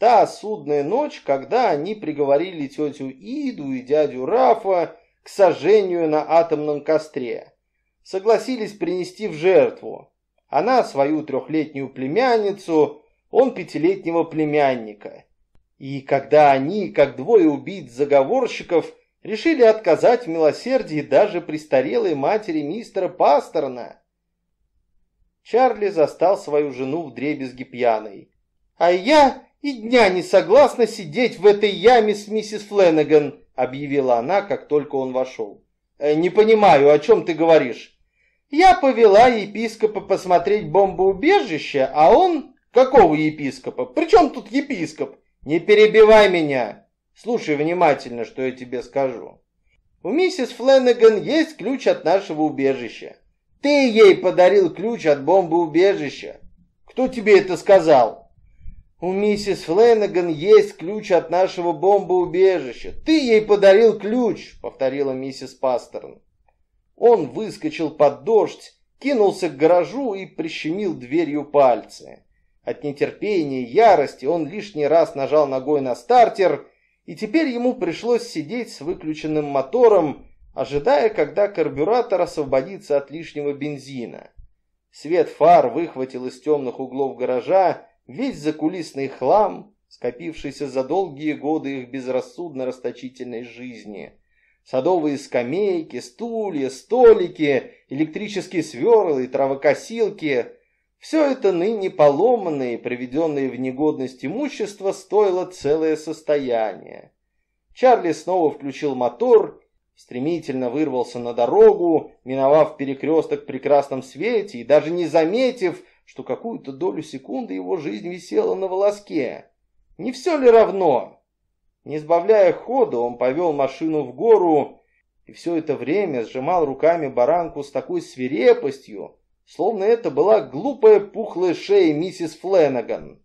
Та судная ночь, когда они приговорили тетю Иду и дядю Рафа к сожжению на атомном костре. Согласились принести в жертву. Она свою трехлетнюю племянницу, он пятилетнего племянника. И когда они, как двое убийц заговорщиков, решили отказать в милосердии даже престарелой матери мистера Пастерна, Чарли застал свою жену в дребезги пьяной. «А я и дня не согласна сидеть в этой яме с миссис Фленнеган», объявила она, как только он вошел. «Э, «Не понимаю, о чем ты говоришь?» «Я повела епископа посмотреть бомбоубежище, а он...» «Какого епископа? При чем тут епископ?» «Не перебивай меня. Слушай внимательно, что я тебе скажу. У миссис Фленнеган есть ключ от нашего убежища. Ты ей подарил ключ от бомбоубежища. Кто тебе это сказал?» «У миссис Фленнеган есть ключ от нашего бомбоубежища. Ты ей подарил ключ», — повторила миссис Пастерн. Он выскочил под дождь, кинулся к гаражу и прищемил дверью пальцы. От нетерпения и ярости он лишний раз нажал ногой на стартер, и теперь ему пришлось сидеть с выключенным мотором, ожидая, когда карбюратор освободится от лишнего бензина. Свет фар выхватил из темных углов гаража, весь закулисный хлам, скопившийся за долгие годы их безрассудно расточительной жизни. Садовые скамейки, стулья, столики, электрические сверлы травокосилки – все это ныне поломанное и приведенное в негодность имущество стоило целое состояние. Чарли снова включил мотор, стремительно вырвался на дорогу, миновав перекресток в прекрасном свете и даже не заметив, что какую-то долю секунды его жизнь висела на волоске. Не все ли равно? Не сбавляя хода, он повел машину в гору и все это время сжимал руками баранку с такой свирепостью, словно это была глупая пухлая шея миссис Фленаган.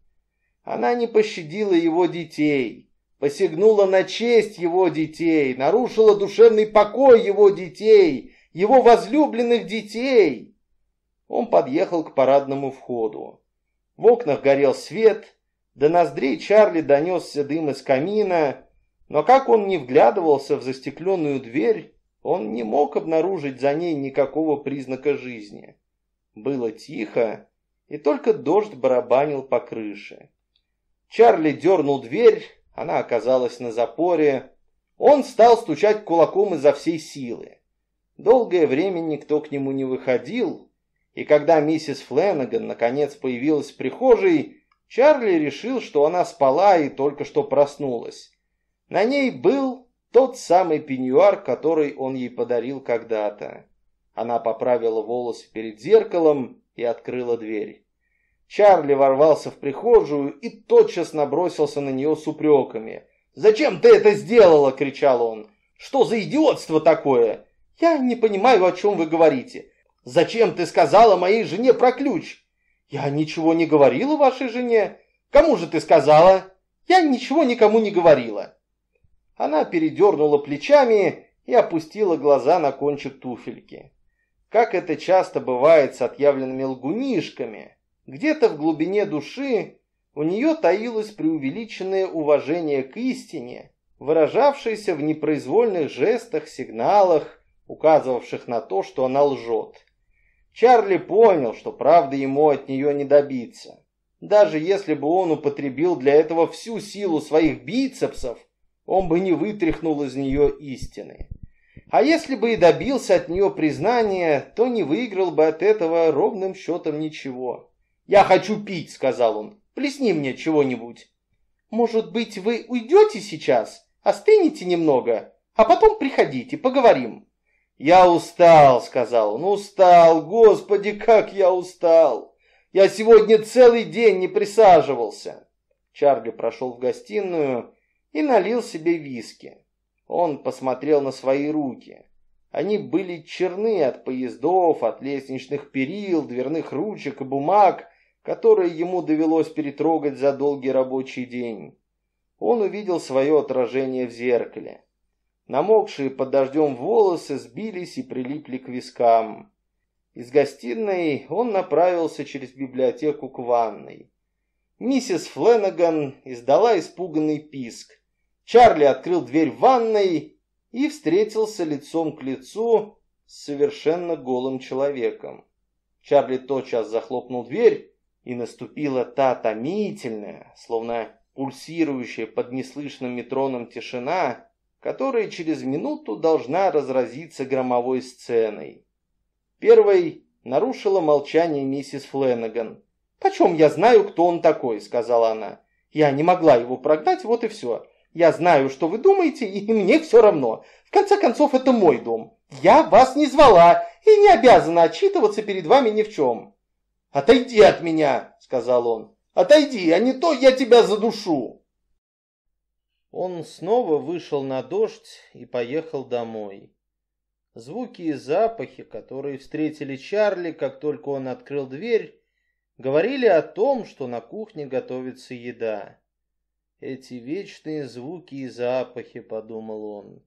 Она не пощадила его детей, посягнула на честь его детей, нарушила душевный покой его детей, его возлюбленных детей. Он подъехал к парадному входу. В окнах горел свет, до ноздрей Чарли донесся дым из камина, но как он не вглядывался в застекленную дверь, он не мог обнаружить за ней никакого признака жизни. Было тихо, и только дождь барабанил по крыше. Чарли дернул дверь, она оказалась на запоре. Он стал стучать кулаком изо всей силы. Долгое время никто к нему не выходил, и когда миссис Фленнеган наконец появилась в прихожей, Чарли решил, что она спала и только что проснулась. На ней был тот самый пеньюар, который он ей подарил когда-то. Она поправила волосы перед зеркалом и открыла дверь. Чарли ворвался в прихожую и тотчас набросился на нее с упреками. «Зачем ты это сделала?» — кричал он. «Что за идиотство такое? Я не понимаю, о чем вы говорите. Зачем ты сказала моей жене про ключ?» «Я ничего не говорила вашей жене. Кому же ты сказала?» «Я ничего никому не говорила». Она передернула плечами и опустила глаза на кончик туфельки. Как это часто бывает с отъявленными лгунишками, где-то в глубине души у нее таилось преувеличенное уважение к истине, выражавшееся в непроизвольных жестах, сигналах, указывавших на то, что она лжет. Чарли понял, что правды ему от нее не добиться. Даже если бы он употребил для этого всю силу своих бицепсов, он бы не вытряхнул из нее истины. А если бы и добился от нее признания, то не выиграл бы от этого ровным счетом ничего. «Я хочу пить», — сказал он. «Плесни мне чего-нибудь». «Может быть, вы уйдете сейчас? Остынете немного, а потом приходите, поговорим». «Я устал», — сказал он. «Устал, господи, как я устал! Я сегодня целый день не присаживался». Чарли прошел в гостиную и налил себе виски. Он посмотрел на свои руки. Они были черны от поездов, от лестничных перил, дверных ручек и бумаг, которые ему довелось перетрогать за долгий рабочий день. Он увидел свое отражение в зеркале. Намокшие под дождем волосы сбились и прилипли к вискам. Из гостиной он направился через библиотеку к ванной. Миссис Фленаган издала испуганный писк. Чарли открыл дверь ванной и встретился лицом к лицу с совершенно голым человеком. Чарли тотчас захлопнул дверь, и наступила та томительная, словно пульсирующая под неслышным метроном тишина, которая через минуту должна разразиться громовой сценой. Первой нарушила молчание миссис Фленнеган. «Почем я знаю, кто он такой?» — сказала она. «Я не могла его прогнать, вот и все. Я знаю, что вы думаете, и мне все равно. В конце концов, это мой дом. Я вас не звала и не обязана отчитываться перед вами ни в чем. «Отойди от меня!» — сказал он. «Отойди, а не то я тебя задушу!» Он снова вышел на дождь и поехал домой. Звуки и запахи, которые встретили Чарли, как только он открыл дверь, говорили о том, что на кухне готовится еда. Эти вечные звуки и запахи, подумал он.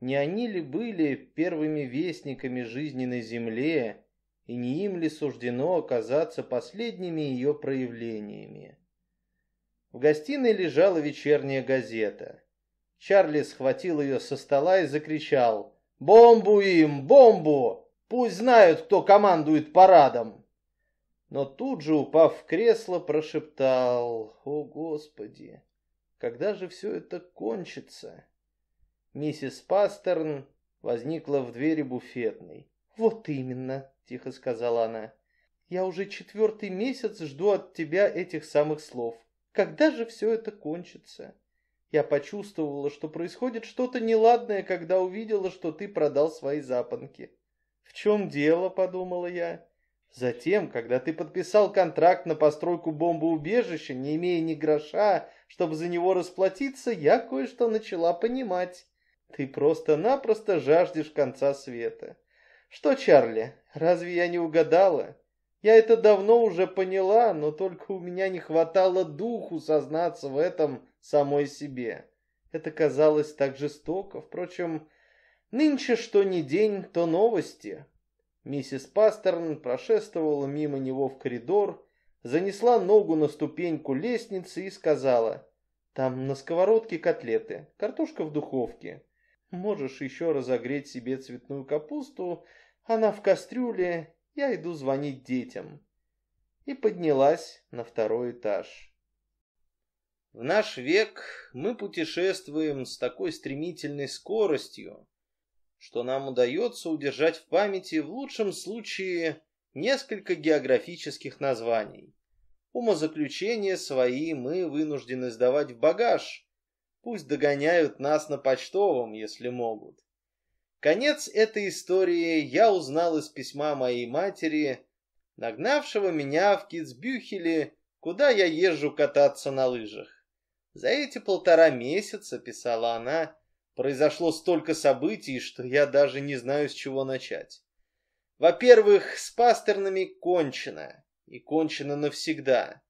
Не они ли были первыми вестниками жизни на земле, и не им ли суждено оказаться последними ее проявлениями? В гостиной лежала вечерняя газета. Чарли схватил ее со стола и закричал «Бомбу им! Бомбу! Пусть знают, кто командует парадом!» Но тут же, упав в кресло, прошептал «О, Господи!» Когда же все это кончится? Миссис Пастерн возникла в двери буфетной. «Вот именно», — тихо сказала она. «Я уже четвертый месяц жду от тебя этих самых слов. Когда же все это кончится?» Я почувствовала, что происходит что-то неладное, когда увидела, что ты продал свои запонки. «В чем дело?» — подумала я. Затем, когда ты подписал контракт на постройку бомбоубежища, не имея ни гроша, чтобы за него расплатиться, я кое-что начала понимать. Ты просто-напросто жаждешь конца света. Что, Чарли, разве я не угадала? Я это давно уже поняла, но только у меня не хватало духу сознаться в этом самой себе. Это казалось так жестоко. Впрочем, нынче что ни день, то новости. Миссис Пастерн прошествовала мимо него в коридор, занесла ногу на ступеньку лестницы и сказала, «Там на сковородке котлеты, картошка в духовке. Можешь еще разогреть себе цветную капусту, она в кастрюле, я иду звонить детям». И поднялась на второй этаж. В наш век мы путешествуем с такой стремительной скоростью, что нам удается удержать в памяти в лучшем случае несколько географических названий. Умозаключения свои мы вынуждены сдавать в багаж. Пусть догоняют нас на почтовом, если могут. Конец этой истории я узнал из письма моей матери, нагнавшего меня в Китсбюхеле, куда я езжу кататься на лыжах. За эти полтора месяца, писала она, произошло столько событий, что я даже не знаю, с чего начать. Во-первых, с Пастернами кончено, и кончено навсегда.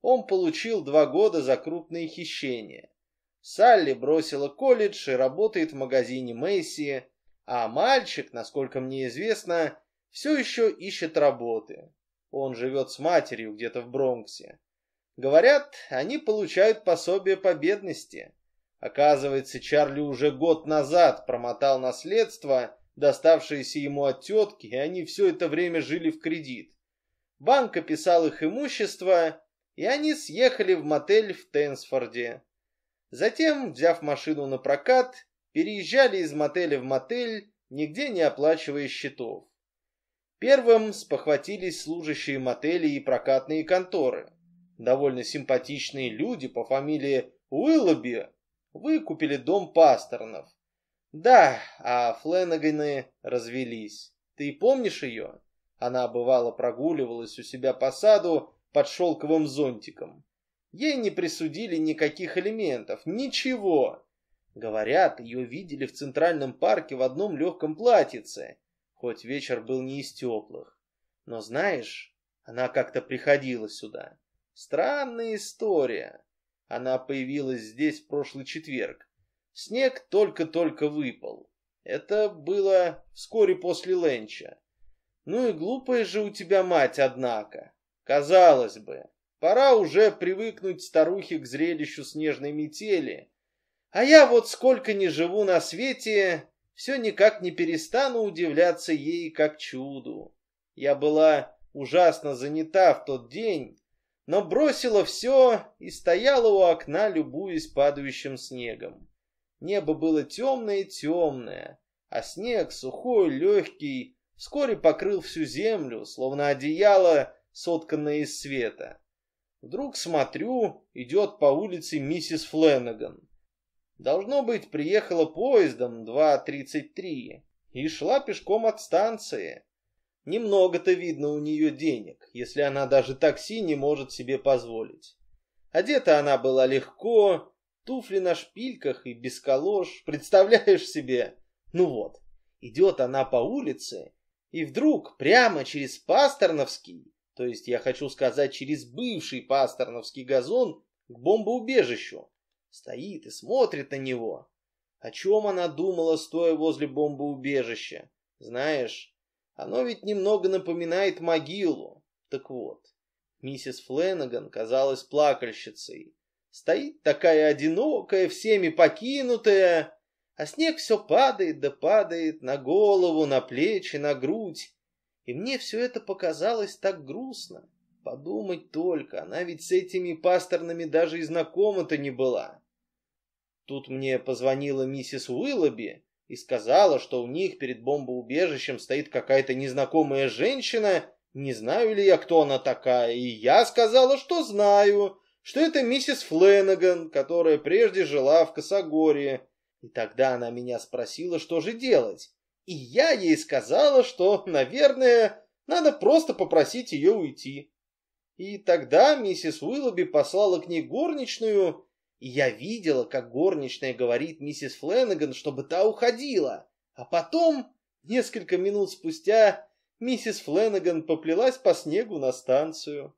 Он получил два года за крупные хищения. Салли бросила колледж и работает в магазине Мэйси, а мальчик, насколько мне известно, все еще ищет работы. Он живет с матерью где-то в Бронксе. Говорят, они получают пособие по бедности. Оказывается, Чарли уже год назад промотал наследство, доставшееся ему от тетки, и они все это время жили в кредит. Банк описал их имущество, и они съехали в мотель в Тенсфорде. Затем, взяв машину на прокат, переезжали из мотеля в мотель, нигде не оплачивая счетов. Первым спохватились служащие мотелей и прокатные конторы. Довольно симпатичные люди по фамилии Уиллоби выкупили дом Пастернов. Да, а Фленаганы развелись. Ты помнишь ее? Она бывало прогуливалась у себя по саду под шелковым зонтиком. Ей не присудили никаких элементов, ничего. Говорят, ее видели в Центральном парке в одном легком платьице, хоть вечер был не из теплых. Но знаешь, она как-то приходила сюда. Странная история. Она появилась здесь в прошлый четверг. Снег только-только выпал. Это было вскоре после ленча. Ну и глупая же у тебя мать, однако. Казалось бы, пора уже привыкнуть старухе к зрелищу снежной метели. А я вот сколько ни живу на свете, все никак не перестану удивляться ей как чуду. Я была ужасно занята в тот день, но бросила все и стояла у окна, любуясь падающим снегом. Небо было темное-темное, а снег, сухой, легкий, вскоре покрыл всю землю, словно одеяло, сотканное из света. Вдруг смотрю, идет по улице миссис Фленнеган. Должно быть, приехала поездом 2.33 и шла пешком от станции. Немного-то видно у нее денег, если она даже такси не может себе позволить. Одета она была легко, туфли на шпильках и без колош, представляешь себе? Ну вот, идет она по улице, и вдруг прямо через Пастерновский, то есть я хочу сказать через бывший Пастерновский газон, к бомбоубежищу, стоит и смотрит на него. О чем она думала, стоя возле бомбоубежища? Знаешь, оно ведь немного напоминает могилу. Так вот, миссис Фленнеган казалась плакальщицей. Стоит такая одинокая, всеми покинутая, а снег все падает да падает на голову, на плечи, на грудь. И мне все это показалось так грустно. Подумать только, она ведь с этими пасторными даже и знакома-то не была. Тут мне позвонила миссис Уиллоби и сказала, что у них перед бомбоубежищем стоит какая-то незнакомая женщина, не знаю ли я, кто она такая, и я сказала, что знаю, что это миссис Фленнеган, которая прежде жила в Косогорье. И тогда она меня спросила, что же делать. И я ей сказала, что, наверное, надо просто попросить ее уйти. И тогда миссис Уиллоби послала к ней горничную, я видела, как горничная говорит миссис Фленнеган, чтобы та уходила. А потом, несколько минут спустя, миссис Фленнеган поплелась по снегу на станцию.